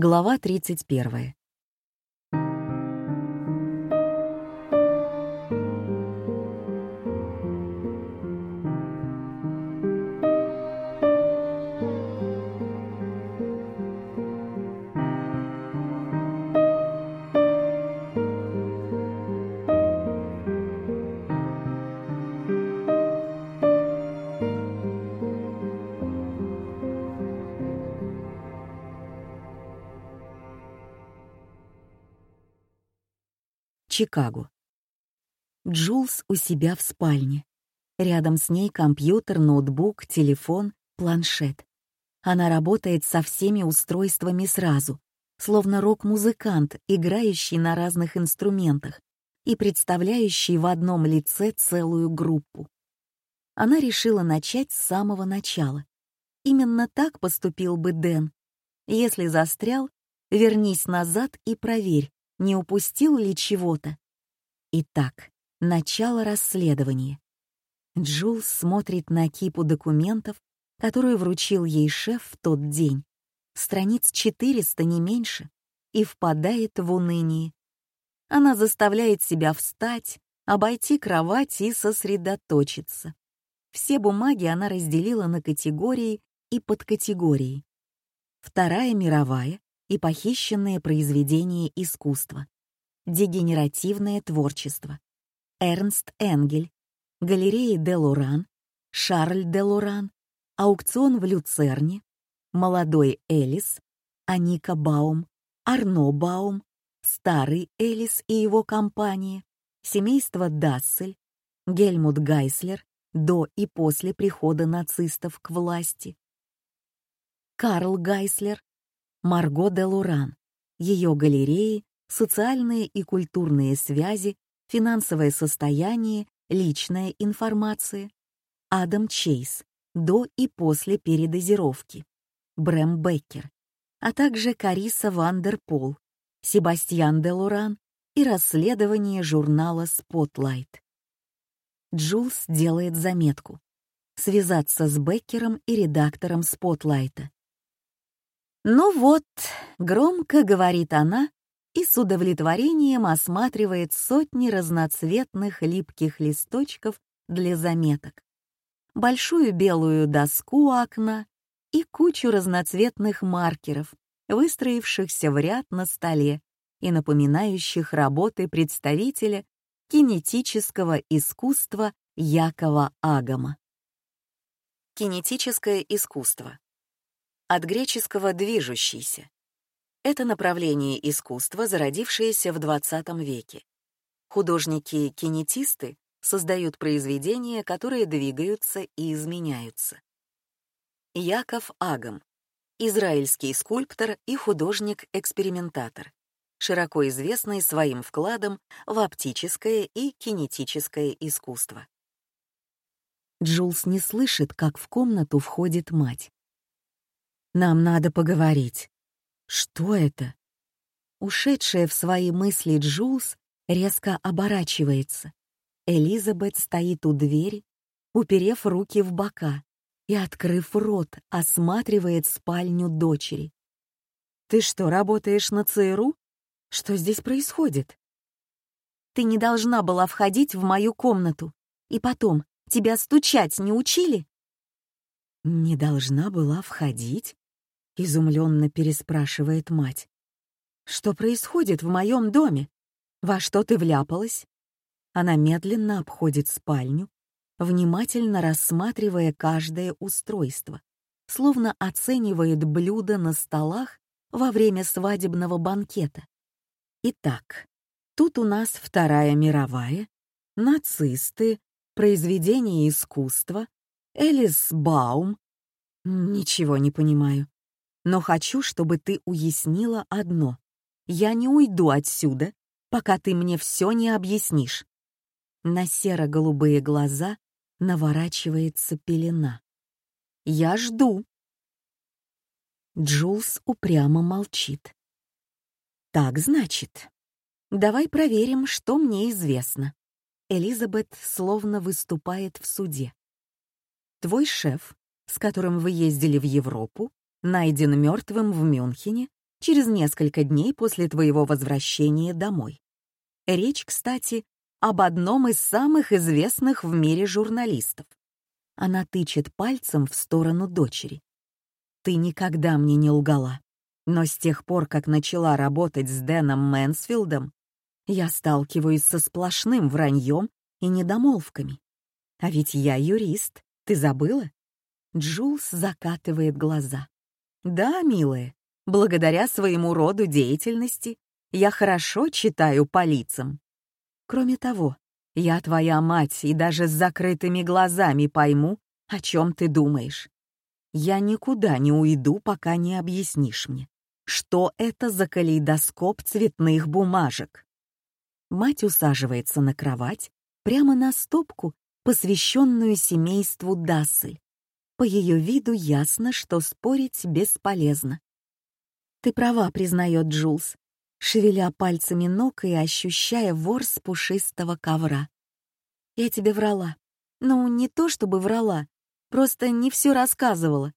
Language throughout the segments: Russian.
Глава 31. Чикаго. Джулс у себя в спальне. Рядом с ней компьютер, ноутбук, телефон, планшет. Она работает со всеми устройствами сразу, словно рок-музыкант, играющий на разных инструментах и представляющий в одном лице целую группу. Она решила начать с самого начала. Именно так поступил бы Дэн. Если застрял, вернись назад и проверь, не упустил ли чего-то. Итак, начало расследования. Джулс смотрит на кипу документов, которую вручил ей шеф в тот день, страниц 400 не меньше, и впадает в уныние. Она заставляет себя встать, обойти кровать и сосредоточиться. Все бумаги она разделила на категории и подкатегории. Вторая мировая и похищенные произведения искусства, дегенеративное творчество, Эрнст Энгель, галереи де Лоран, Шарль де Лоран, аукцион в Люцерне, молодой Элис, Аника Баум, Арно Баум, старый Элис и его компания, семейство Дассель, Гельмут Гайслер. До и после прихода нацистов к власти, Карл Гайслер, Марго де Луран, ее галереи, социальные и культурные связи, финансовое состояние, личная информация, Адам Чейз, до и после передозировки, Брэм Беккер, а также Кариса Вандерпол, Себастьян де Луран и расследование журнала Spotlight. Джулс делает заметку. Связаться с Беккером и редактором Спотлайта. «Ну вот», — громко говорит она и с удовлетворением осматривает сотни разноцветных липких листочков для заметок, большую белую доску у окна и кучу разноцветных маркеров, выстроившихся в ряд на столе и напоминающих работы представителя кинетического искусства Якова Агама. Кинетическое искусство от греческого «движущийся». Это направление искусства, зародившееся в XX веке. Художники-кинетисты создают произведения, которые двигаются и изменяются. Яков Агам, израильский скульптор и художник-экспериментатор, широко известный своим вкладом в оптическое и кинетическое искусство. Джулс не слышит, как в комнату входит мать. Нам надо поговорить. Что это? Ушедшая в свои мысли Джулс резко оборачивается. Элизабет стоит у двери, уперев руки в бока и, открыв рот, осматривает спальню дочери. «Ты что, работаешь на ЦРУ? Что здесь происходит?» «Ты не должна была входить в мою комнату. И потом, тебя стучать не учили?» «Не должна была входить?» Изумленно переспрашивает мать. «Что происходит в моем доме? Во что ты вляпалась?» Она медленно обходит спальню, внимательно рассматривая каждое устройство, словно оценивает блюда на столах во время свадебного банкета. Итак, тут у нас Вторая мировая, нацисты, произведения искусства, Элис Баум. Ничего не понимаю. Но хочу, чтобы ты уяснила одно. Я не уйду отсюда, пока ты мне все не объяснишь. На серо-голубые глаза наворачивается пелена. Я жду. Джулс упрямо молчит. Так значит. Давай проверим, что мне известно. Элизабет словно выступает в суде. Твой шеф, с которым вы ездили в Европу, найден мертвым в Мюнхене через несколько дней после твоего возвращения домой. Речь, кстати, об одном из самых известных в мире журналистов. Она тычет пальцем в сторону дочери. Ты никогда мне не лгала. Но с тех пор, как начала работать с Дэном Мэнсфилдом, я сталкиваюсь со сплошным враньем и недомолвками. А ведь я юрист, ты забыла? Джулс закатывает глаза. Да, милая, благодаря своему роду деятельности я хорошо читаю по лицам. Кроме того, я твоя мать и даже с закрытыми глазами пойму, о чем ты думаешь. Я никуда не уйду, пока не объяснишь мне, что это за калейдоскоп цветных бумажек. Мать усаживается на кровать, прямо на стопку, посвященную семейству Дассель. По ее виду ясно, что спорить бесполезно. «Ты права», — признает Джулс, шевеля пальцами ног и ощущая ворс пушистого ковра. «Я тебе врала. Ну, не то чтобы врала, просто не все рассказывала».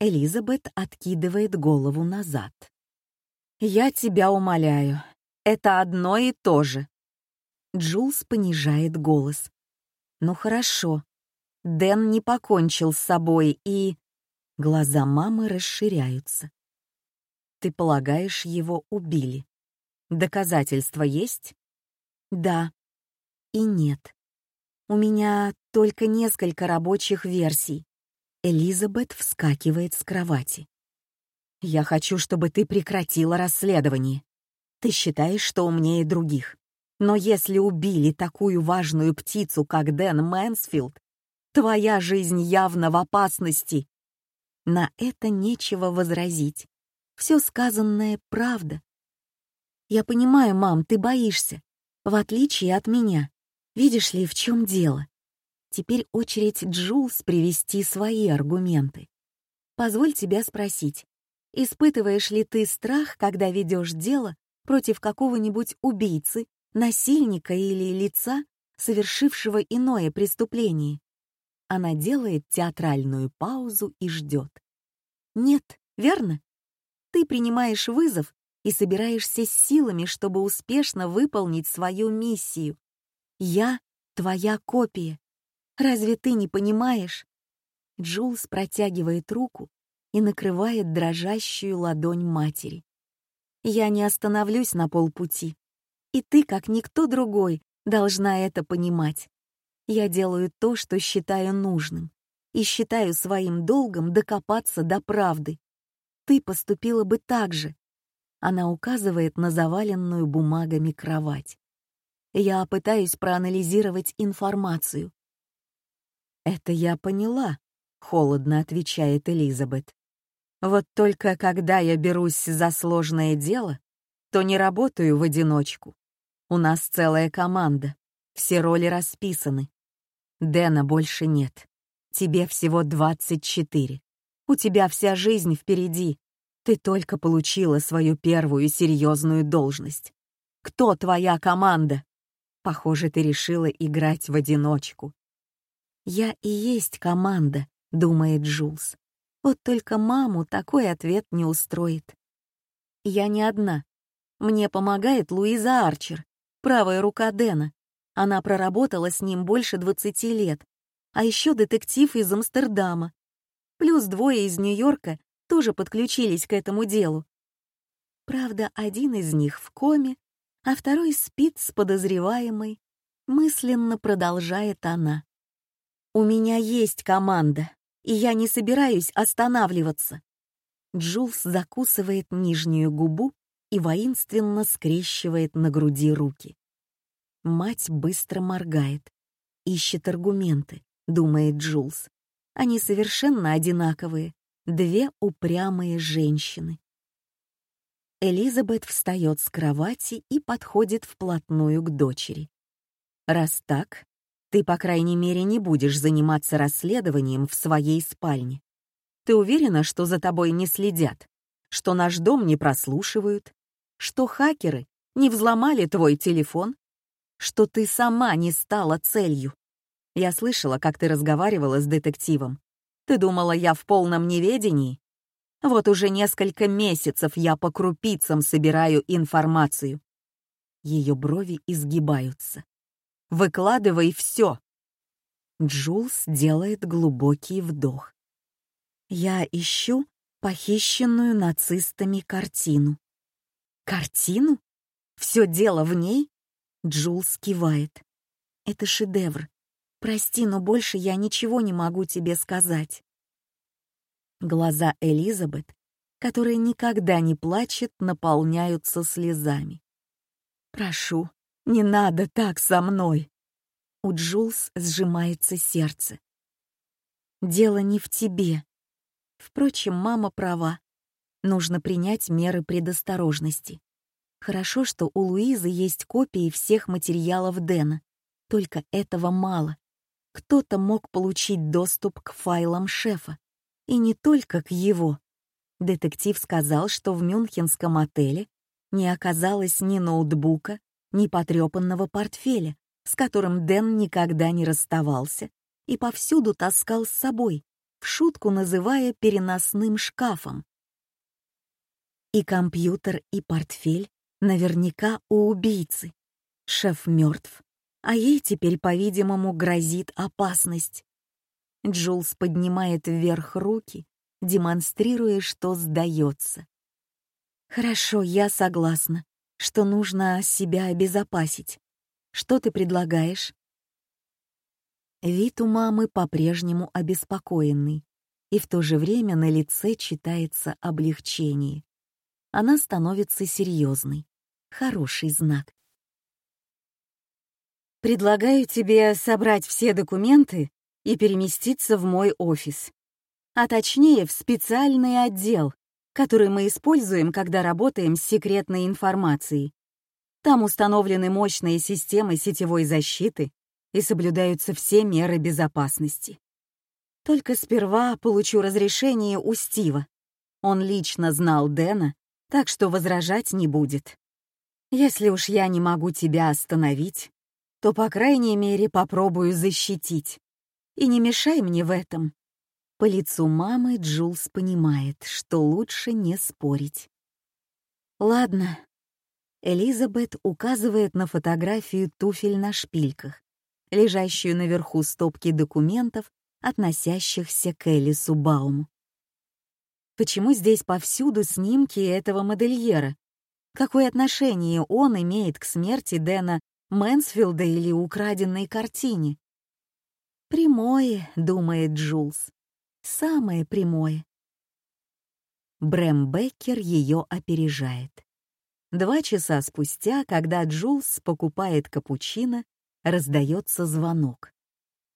Элизабет откидывает голову назад. «Я тебя умоляю, это одно и то же». Джулс понижает голос. «Ну хорошо. Дэн не покончил с собой и...» Глаза мамы расширяются. «Ты полагаешь, его убили? Доказательства есть?» «Да и нет. У меня только несколько рабочих версий». Элизабет вскакивает с кровати. «Я хочу, чтобы ты прекратила расследование. Ты считаешь, что умнее других. Но если убили такую важную птицу, как Дэн Мэнсфилд, твоя жизнь явно в опасности. На это нечего возразить. Все сказанное — правда. Я понимаю, мам, ты боишься. В отличие от меня. Видишь ли, в чем дело? Теперь очередь Джулс привести свои аргументы. Позволь тебя спросить, испытываешь ли ты страх, когда ведешь дело против какого-нибудь убийцы, насильника или лица, совершившего иное преступление? Она делает театральную паузу и ждет. Нет, верно? Ты принимаешь вызов и собираешься с силами, чтобы успешно выполнить свою миссию. Я — твоя копия. Разве ты не понимаешь? Джулс протягивает руку и накрывает дрожащую ладонь матери. Я не остановлюсь на полпути. И ты, как никто другой, должна это понимать. Я делаю то, что считаю нужным, и считаю своим долгом докопаться до правды. Ты поступила бы так же. Она указывает на заваленную бумагами кровать. Я пытаюсь проанализировать информацию. «Это я поняла», — холодно отвечает Элизабет. Вот только когда я берусь за сложное дело, то не работаю в одиночку. У нас целая команда, все роли расписаны. Дэна больше нет. Тебе всего 24. У тебя вся жизнь впереди. Ты только получила свою первую серьезную должность. Кто твоя команда? Похоже, ты решила играть в одиночку. «Я и есть команда», — думает Джулс. Вот только маму такой ответ не устроит. Я не одна. Мне помогает Луиза Арчер, правая рука Дэна. Она проработала с ним больше 20 лет. А еще детектив из Амстердама. Плюс двое из Нью-Йорка тоже подключились к этому делу. Правда, один из них в коме, а второй спит с подозреваемой. Мысленно продолжает она. «У меня есть команда, и я не собираюсь останавливаться. Джулс закусывает нижнюю губу и воинственно скрещивает на груди руки. Мать быстро моргает, ищет аргументы, думает Джулс. Они совершенно одинаковые, две упрямые женщины. Элизабет встает с кровати и подходит вплотную к дочери. Раз так, ты, по крайней мере, не будешь заниматься расследованием в своей спальне. Ты уверена, что за тобой не следят? Что наш дом не прослушивают? Что хакеры не взломали твой телефон? Что ты сама не стала целью? Я слышала, как ты разговаривала с детективом. Ты думала, я в полном неведении? Вот уже несколько месяцев я по крупицам собираю информацию. Ее брови изгибаются. Выкладывай все. Джулс делает глубокий вдох. Я ищу похищенную нацистами картину. Картину? Все дело в ней? Джулс кивает. Это шедевр. Прости, но больше я ничего не могу тебе сказать. Глаза Элизабет, которая никогда не плачет, наполняются слезами. «Прошу, не надо так со мной!» У Джулс сжимается сердце. «Дело не в тебе. Впрочем, мама права. Нужно принять меры предосторожности. Хорошо, что у Луизы есть копии всех материалов Дэна. Только этого мало. Кто-то мог получить доступ к файлам шефа. И не только к его. Детектив сказал, что в мюнхенском отеле не оказалось ни ноутбука, ни потрепанного портфеля, с которым Дэн никогда не расставался и повсюду таскал с собой, в шутку называя переносным шкафом. И компьютер, и портфель наверняка у убийцы. Шеф мертв, а ей теперь, по-видимому, грозит опасность. Джулс поднимает вверх руки, демонстрируя, что сдается. «Хорошо, я согласна, что нужно себя обезопасить. Что ты предлагаешь?» Вид у мамы по-прежнему обеспокоенный, и в то же время на лице читается облегчение. Она становится серьезной. Хороший знак. «Предлагаю тебе собрать все документы и переместиться в мой офис. А точнее, в специальный отдел, который мы используем, когда работаем с секретной информацией. Там установлены мощные системы сетевой защиты и соблюдаются все меры безопасности. Только сперва получу разрешение у Стива. Он лично знал Дэна, так что возражать не будет. Если уж я не могу тебя остановить, то, по крайней мере, попробую защитить. И не мешай мне в этом». По лицу мамы Джулс понимает, что лучше не спорить. «Ладно». Элизабет указывает на фотографию туфель на шпильках, лежащую наверху стопки документов, относящихся к Элису Бауму. Почему здесь повсюду снимки этого модельера? Какое отношение он имеет к смерти Дэна Мэнсфилда или украденной картине? «Прямое», — думает Джулс. «Самое прямое». Брэм Беккер ее опережает. Два часа спустя, когда Джулс покупает капучино, раздается звонок.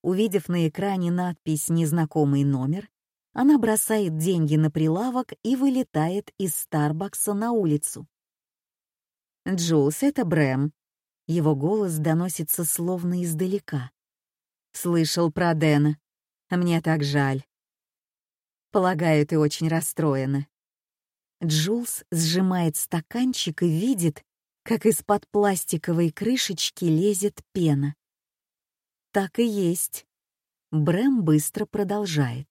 Увидев на экране надпись «Незнакомый номер», она бросает деньги на прилавок и вылетает из Старбакса на улицу. «Джулс, это Брэм». Его голос доносится словно издалека. Слышал про Дэна. Мне так жаль. Полагаю, ты очень расстроена. Джулс сжимает стаканчик и видит, как из-под пластиковой крышечки лезет пена. Так и есть. Брэм быстро продолжает.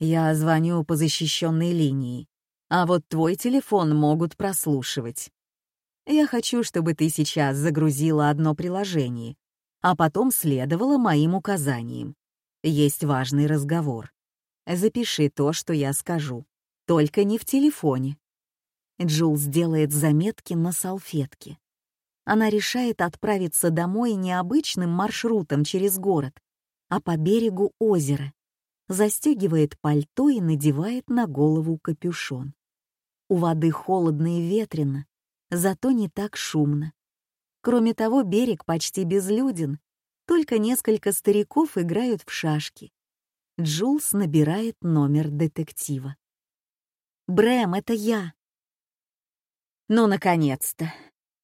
Я звоню по защищенной линии, а вот твой телефон могут прослушивать. Я хочу, чтобы ты сейчас загрузила одно приложение, а потом следовала моим указаниям. Есть важный разговор. Запиши то, что я скажу. Только не в телефоне. Джулс делает заметки на салфетке. Она решает отправиться домой не обычным маршрутом через город, а по берегу озера. Застегивает пальто и надевает на голову капюшон. У воды холодно и ветрено, зато не так шумно. Кроме того, берег почти безлюден, только несколько стариков играют в шашки. Джулс набирает номер детектива. «Брэм, это я!» «Ну, наконец-то!»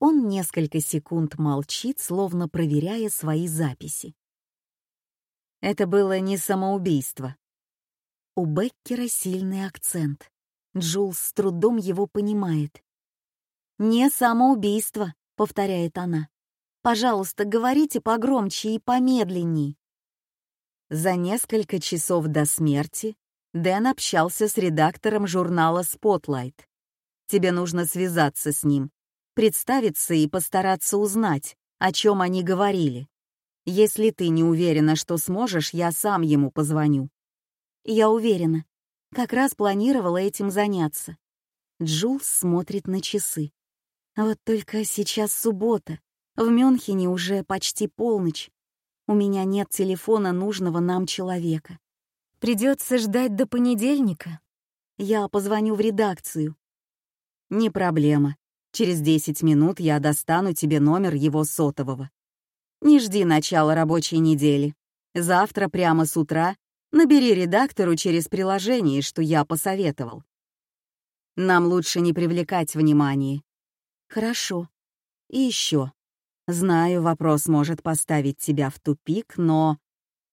Он несколько секунд молчит, словно проверяя свои записи. Это было не самоубийство. У Беккера сильный акцент. Джулс с трудом его понимает. «Не самоубийство», — повторяет она. «Пожалуйста, говорите погромче и помедленней». За несколько часов до смерти Дэн общался с редактором журнала Spotlight. Тебе нужно связаться с ним, представиться и постараться узнать, о чем они говорили. Если ты не уверена, что сможешь, я сам ему позвоню. Я уверена. Как раз планировала этим заняться. Джулс смотрит на часы. Вот только сейчас суббота. В Мюнхене уже почти полночь. У меня нет телефона нужного нам человека. Придется ждать до понедельника. Я позвоню в редакцию. Не проблема. Через 10 минут я достану тебе номер его сотового. Не жди начала рабочей недели. Завтра прямо с утра набери редактору через приложение, что я посоветовал. Нам лучше не привлекать внимания. Хорошо. И еще. Знаю, вопрос может поставить тебя в тупик, но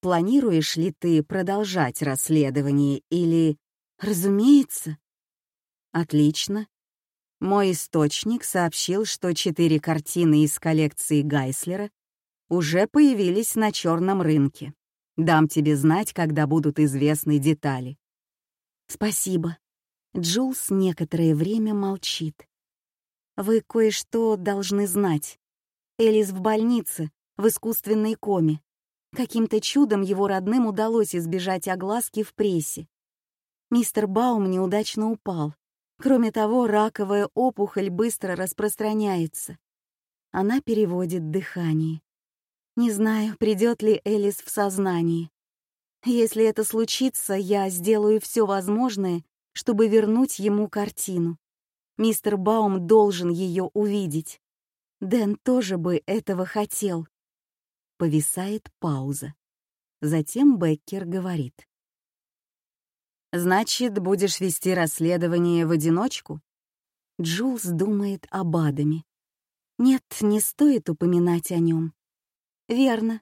планируешь ли ты продолжать расследование или... Разумеется. Отлично. Мой источник сообщил, что четыре картины из коллекции Гайслера уже появились на черном рынке. Дам тебе знать, когда будут известны детали. Спасибо. Джулс некоторое время молчит. Вы кое-что должны знать. Элис в больнице, в искусственной коме. Каким-то чудом его родным удалось избежать огласки в прессе. Мистер Баум неудачно упал. Кроме того, раковая опухоль быстро распространяется. Она переводит дыхание. Не знаю, придет ли Элис в сознание. Если это случится, я сделаю все возможное, чтобы вернуть ему картину. Мистер Баум должен ее увидеть. Дэн тоже бы этого хотел. Повисает пауза. Затем Беккер говорит. «Значит, будешь вести расследование в одиночку?» Джулс думает об Адаме. Нет, не стоит упоминать о нем. Верно.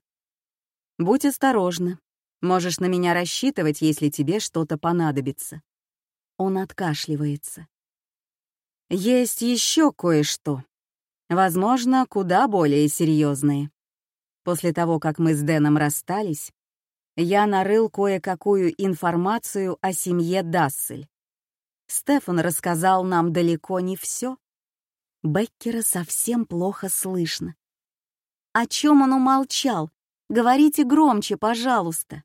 Будь осторожна. Можешь на меня рассчитывать, если тебе что-то понадобится. Он откашливается. Есть еще кое-что. Возможно, куда более серьезные. После того, как мы с Дэном расстались, я нарыл кое-какую информацию о семье Дассель. Стефан рассказал нам далеко не все. Беккера совсем плохо слышно. О чем он умолчал? Говорите громче, пожалуйста.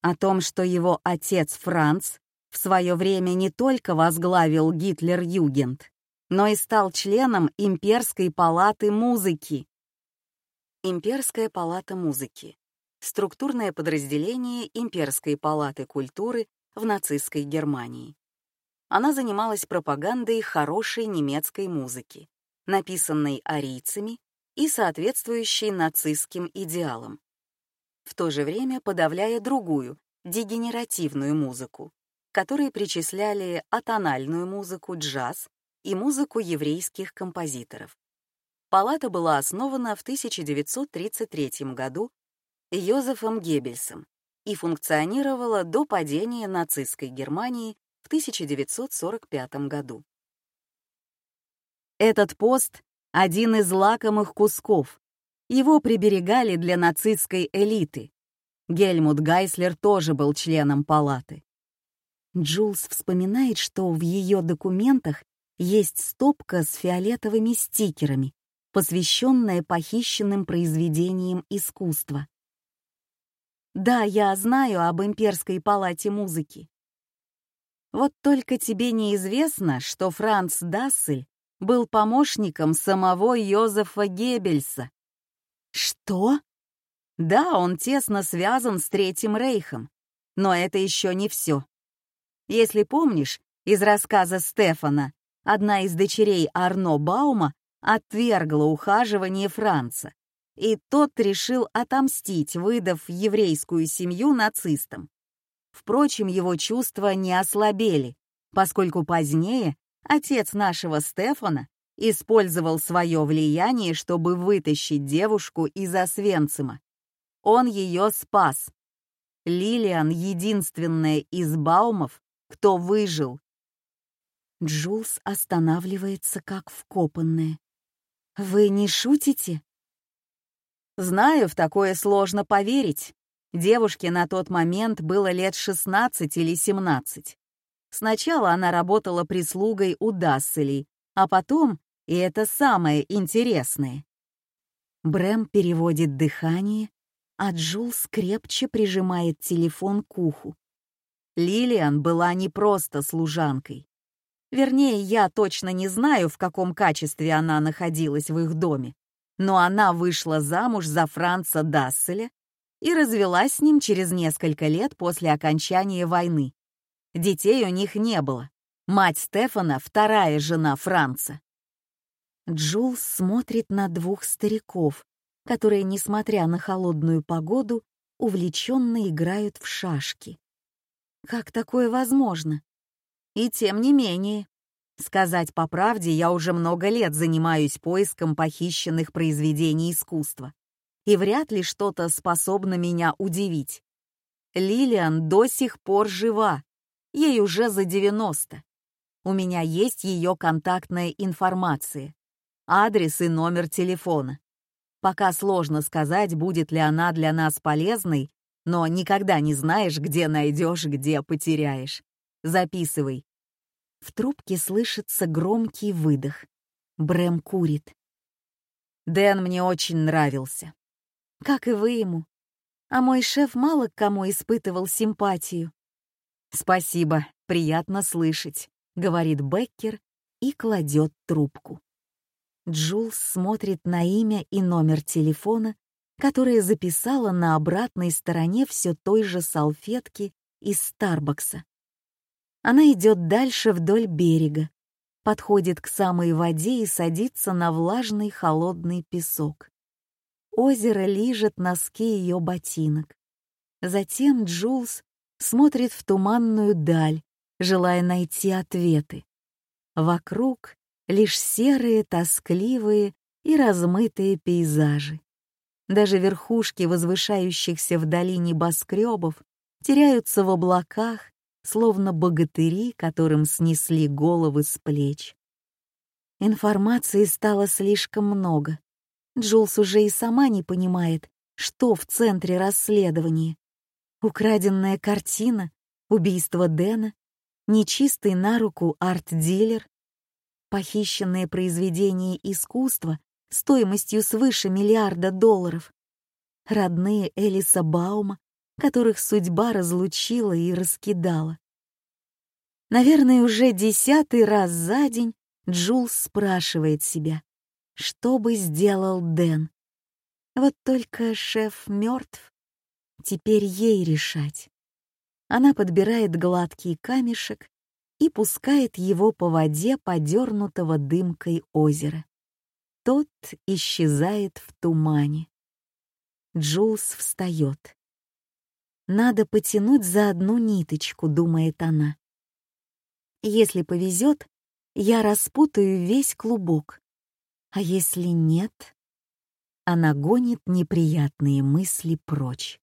О том, что его отец Франц в свое время не только возглавил Гитлер-Югент, но и стал членом Имперской палаты музыки. Имперская палата музыки — структурное подразделение Имперской палаты культуры в нацистской Германии. Она занималась пропагандой хорошей немецкой музыки, написанной арийцами и соответствующей нацистским идеалам, в то же время подавляя другую, дегенеративную музыку, которой причисляли атональную музыку, джаз и музыку еврейских композиторов. Палата была основана в 1933 году Йозефом Геббельсом и функционировала до падения нацистской Германии в 1945 году. Этот пост один из лакомых кусков. Его приберегали для нацистской элиты. Гельмут Гайслер тоже был членом палаты. Джулс вспоминает, что в ее документах есть стопка с фиолетовыми стикерами, посвященная похищенным произведениям искусства. Да, я знаю об имперской палате музыки. Вот только тебе неизвестно, что Франц Дассель был помощником самого Йозефа Геббельса. Что? Да, он тесно связан с Третьим Рейхом. Но это еще не все. Если помнишь, из рассказа Стефана одна из дочерей Арно Баума отвергла ухаживание Франца, и тот решил отомстить, выдав еврейскую семью нацистам. Впрочем, его чувства не ослабели, поскольку позднее Отец нашего Стефана использовал свое влияние, чтобы вытащить девушку из Освенцима. Он ее спас. Лилиан — единственная из Баумов, кто выжил. Джулс останавливается как вкопанная. «Вы не шутите?» «Знаю, в такое сложно поверить. Девушке на тот момент было лет 16 или 17. Сначала она работала прислугой у Дасселей, а потом, и это самое интересное. Брэм переводит дыхание, а Джулс крепче прижимает телефон к уху. Лилиан была не просто служанкой. Вернее, я точно не знаю, в каком качестве она находилась в их доме, но она вышла замуж за Франца Дасселя и развелась с ним через несколько лет после окончания войны. Детей у них не было. Мать Стефана — вторая жена Франца. Джулс смотрит на двух стариков, которые, несмотря на холодную погоду, увлеченно играют в шашки. Как такое возможно? И тем не менее, сказать по правде, я уже много лет занимаюсь поиском похищенных произведений искусства, и вряд ли что-то способно меня удивить. Лилиан до сих пор жива, ей уже за 90. У меня есть ее контактная информация, адрес и номер телефона. Пока сложно сказать, будет ли она для нас полезной но никогда не знаешь, где найдешь, где потеряешь. Записывай. В трубке слышится громкий выдох. Брэм курит. Дэн мне очень нравился. Как и вы ему. А мой шеф мало к кому испытывал симпатию. «Спасибо, приятно слышать», — говорит Беккер и кладет трубку. Джулс смотрит на имя и номер телефона, которая записала на обратной стороне все той же салфетки из Старбакса. Она идет дальше вдоль берега, подходит к самой воде и садится на влажный холодный песок. Озеро лижет носки ее ботинок. Затем Джулс смотрит в туманную даль, желая найти ответы. Вокруг лишь серые, тоскливые и размытые пейзажи. Даже верхушки возвышающихся вдали небоскребов теряются в облаках, словно богатыри, которым снесли головы с плеч. Информации стало слишком много. Джулс уже и сама не понимает, что в центре расследования. Украденная картина, убийство Дэна, нечистый на руку арт-дилер, похищенные произведения искусства стоимостью свыше миллиарда долларов. Родные Элиса Баума, которых судьба разлучила и раскидала. Наверное, уже десятый раз за день Джулс спрашивает себя, что бы сделал Дэн. Вот только шеф мертв, теперь ей решать. Она подбирает гладкий камешек и пускает его по воде подернутого дымкой озера. Тот исчезает в тумане. Джулс встает. «Надо потянуть за одну ниточку», — думает она. «Если повезет, я распутаю весь клубок. А если нет?» Она гонит неприятные мысли прочь.